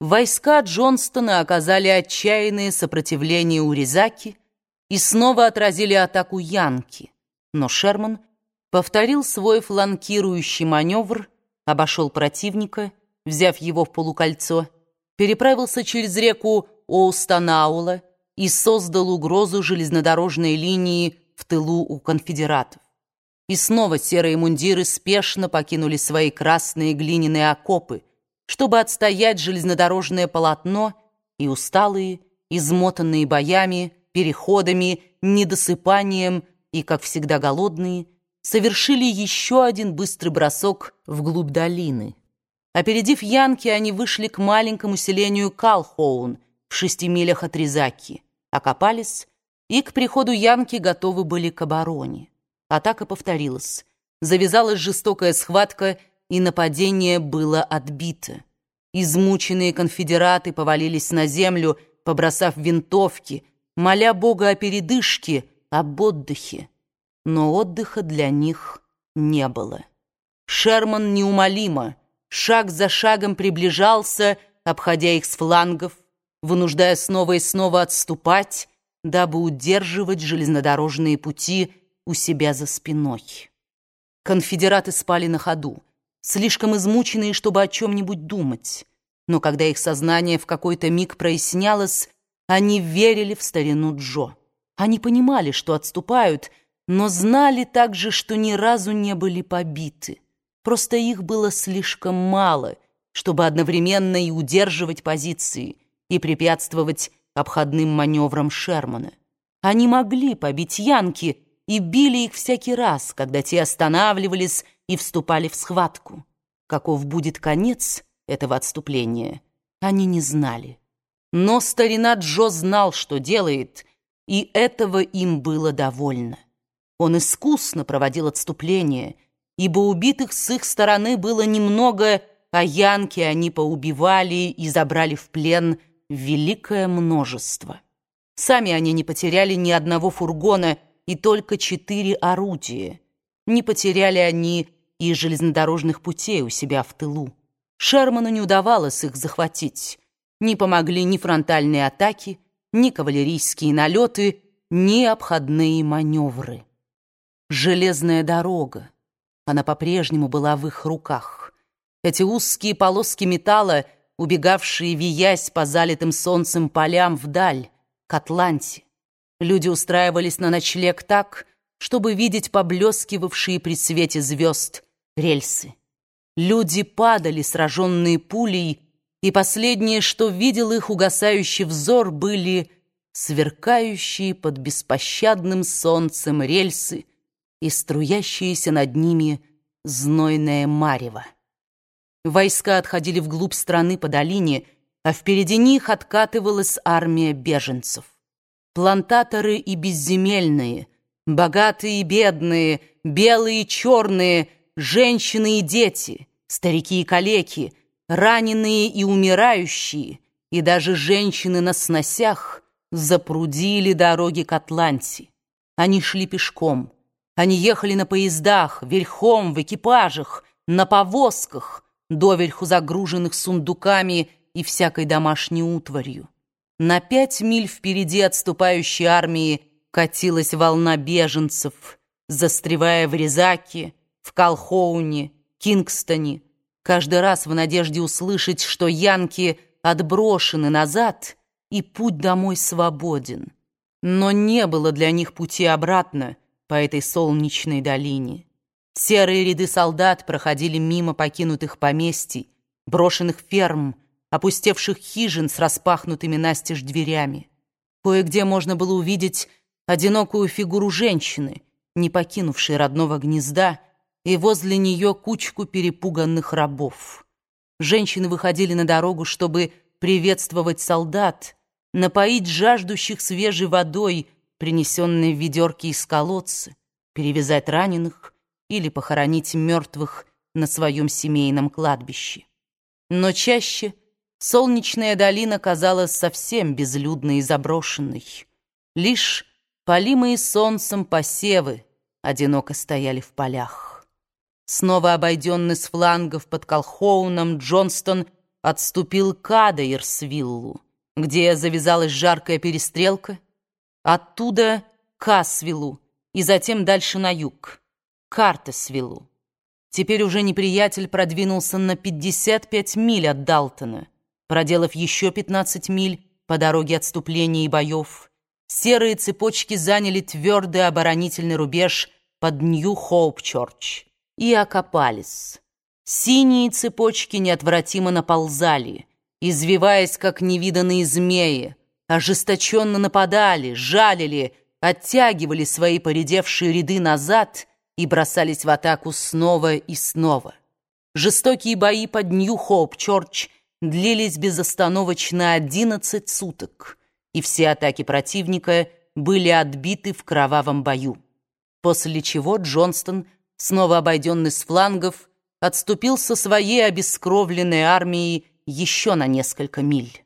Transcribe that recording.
Войска Джонстона оказали отчаянное сопротивление у Ризаки и снова отразили атаку Янки, но Шерман повторил свой фланкирующий маневр, обошел противника, взяв его в полукольцо, переправился через реку Оустанаула и создал угрозу железнодорожной линии в тылу у конфедератов. И снова серые мундиры спешно покинули свои красные глиняные окопы, чтобы отстоять железнодорожное полотно, и усталые, измотанные боями, переходами, недосыпанием и, как всегда, голодные, совершили еще один быстрый бросок вглубь долины. Опередив Янки, они вышли к маленькому селению Калхоун в шести милях от Ризаки, окопались и к приходу Янки готовы были к обороне. Атака повторилась. Завязалась жестокая схватка — и нападение было отбито. Измученные конфедераты повалились на землю, побросав винтовки, моля Бога о передышке, об отдыхе. Но отдыха для них не было. Шерман неумолимо, шаг за шагом приближался, обходя их с флангов, вынуждая снова и снова отступать, дабы удерживать железнодорожные пути у себя за спиной. Конфедераты спали на ходу слишком измученные, чтобы о чем-нибудь думать. Но когда их сознание в какой-то миг прояснялось, они верили в старину Джо. Они понимали, что отступают, но знали также, что ни разу не были побиты. Просто их было слишком мало, чтобы одновременно и удерживать позиции, и препятствовать обходным маневрам Шермана. Они могли побить Янки и били их всякий раз, когда те останавливались и вступали в схватку. Каков будет конец этого отступления, они не знали. Но старина Джо знал, что делает, и этого им было довольно. Он искусно проводил отступление, ибо убитых с их стороны было немного, а янки они поубивали и забрали в плен великое множество. Сами они не потеряли ни одного фургона и только четыре орудия. Не потеряли они и железнодорожных путей у себя в тылу. Шерману не удавалось их захватить. Не помогли ни фронтальные атаки, ни кавалерийские налеты, ни обходные маневры. Железная дорога. Она по-прежнему была в их руках. Эти узкие полоски металла, убегавшие, виясь по залитым солнцем полям вдаль, к Атланте. Люди устраивались на ночлег так, чтобы видеть поблескивавшие при свете звезд рельсы. Люди падали, сраженные пулей, и последнее, что видел их угасающий взор, были сверкающие под беспощадным солнцем рельсы и струящиеся над ними знойное марево. Войска отходили вглубь страны по долине, а впереди них откатывалась армия беженцев. Плантаторы и безземельные, богатые и бедные, белые и черные — женщины и дети, старики и калеки, раненые и умирающие, и даже женщины на сносях запрудили дороги к Атланте. Они шли пешком, они ехали на поездах, верхом, в экипажах, на повозках, доверху загруженных сундуками и всякой домашней утварью. На пять миль впереди отступающей армии катилась волна беженцев, застревая в Резаке, в Калхоуне, Кингстоне, каждый раз в надежде услышать, что янки отброшены назад и путь домой свободен. Но не было для них пути обратно по этой солнечной долине. Серые ряды солдат проходили мимо покинутых поместий, брошенных ферм, опустевших хижин с распахнутыми настежь дверями. Кое-где можно было увидеть одинокую фигуру женщины, не покинувшей родного гнезда, и возле нее кучку перепуганных рабов. Женщины выходили на дорогу, чтобы приветствовать солдат, напоить жаждущих свежей водой, принесенной в ведерке из колодца, перевязать раненых или похоронить мертвых на своем семейном кладбище. Но чаще солнечная долина казалась совсем безлюдной и заброшенной. Лишь полимые солнцем посевы одиноко стояли в полях. Снова обойденный с флангов под Колхоуном, Джонстон отступил к Адайрсвиллу, где завязалась жаркая перестрелка, оттуда к Асвиллу и затем дальше на юг, к Артесвиллу. Теперь уже неприятель продвинулся на 55 миль от Далтона, проделав еще 15 миль по дороге отступления и боев. Серые цепочки заняли твердый оборонительный рубеж под Нью-Хоуп-Чорч и окопались. Синие цепочки неотвратимо наползали, извиваясь, как невиданные змеи, ожесточенно нападали, жалили, оттягивали свои поредевшие ряды назад и бросались в атаку снова и снова. Жестокие бои под Нью-Хоуп-Чорч длились безостановочно 11 суток, и все атаки противника были отбиты в кровавом бою. После чего Джонстон, снова обойденный с флангов, отступил со своей обескровленной армией еще на несколько миль.